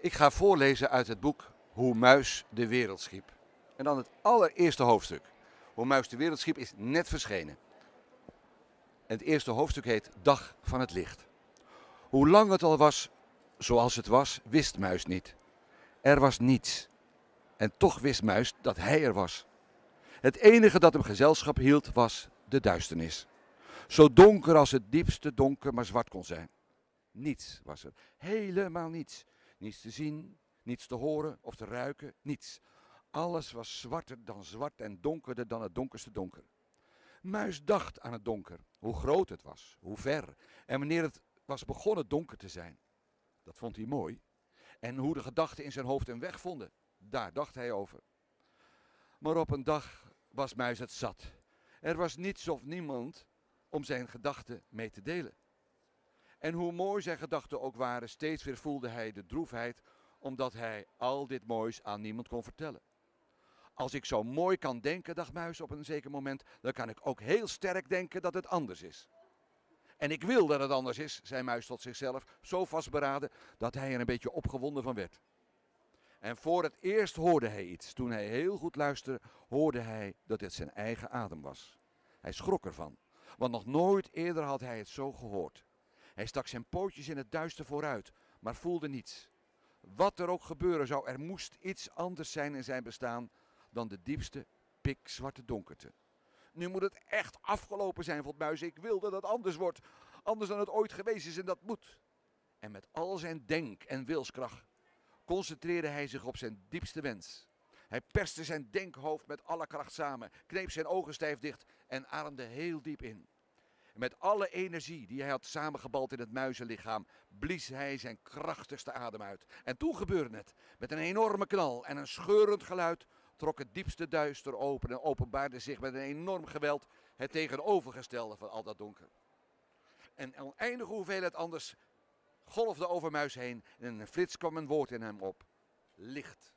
Ik ga voorlezen uit het boek Hoe Muis de Wereld Schiep. En dan het allereerste hoofdstuk. Hoe Muis de Wereld Schiep is net verschenen. En het eerste hoofdstuk heet Dag van het Licht. Hoe lang het al was zoals het was, wist Muis niet. Er was niets. En toch wist Muis dat hij er was. Het enige dat hem gezelschap hield was de duisternis. Zo donker als het diepste donker maar zwart kon zijn. Niets was er. Helemaal niets. Niets te zien, niets te horen of te ruiken, niets. Alles was zwarter dan zwart en donkerder dan het donkerste donker. Muis dacht aan het donker, hoe groot het was, hoe ver en wanneer het was begonnen donker te zijn. Dat vond hij mooi. En hoe de gedachten in zijn hoofd een weg vonden, daar dacht hij over. Maar op een dag was Muis het zat. Er was niets of niemand om zijn gedachten mee te delen. En hoe mooi zijn gedachten ook waren, steeds weer voelde hij de droefheid omdat hij al dit moois aan niemand kon vertellen. Als ik zo mooi kan denken, dacht Muis op een zeker moment, dan kan ik ook heel sterk denken dat het anders is. En ik wil dat het anders is, zei Muis tot zichzelf, zo vastberaden dat hij er een beetje opgewonden van werd. En voor het eerst hoorde hij iets. Toen hij heel goed luisterde, hoorde hij dat het zijn eigen adem was. Hij schrok ervan, want nog nooit eerder had hij het zo gehoord. Hij stak zijn pootjes in het duister vooruit, maar voelde niets. Wat er ook gebeuren zou, er moest iets anders zijn in zijn bestaan dan de diepste, pikzwarte donkerte. Nu moet het echt afgelopen zijn, vond Muis. Ik wil dat het anders wordt. Anders dan het ooit geweest is en dat moet. En met al zijn denk- en wilskracht concentreerde hij zich op zijn diepste wens. Hij perste zijn denkhoofd met alle kracht samen, kneep zijn ogen stijf dicht en ademde heel diep in. Met alle energie die hij had samengebald in het muizenlichaam, blies hij zijn krachtigste adem uit. En toen gebeurde het. Met een enorme knal en een scheurend geluid trok het diepste duister open en openbaarde zich met een enorm geweld het tegenovergestelde van al dat donker. En een oneindige hoeveelheid anders golfde over Muis heen en een flits kwam een woord in hem op. Licht.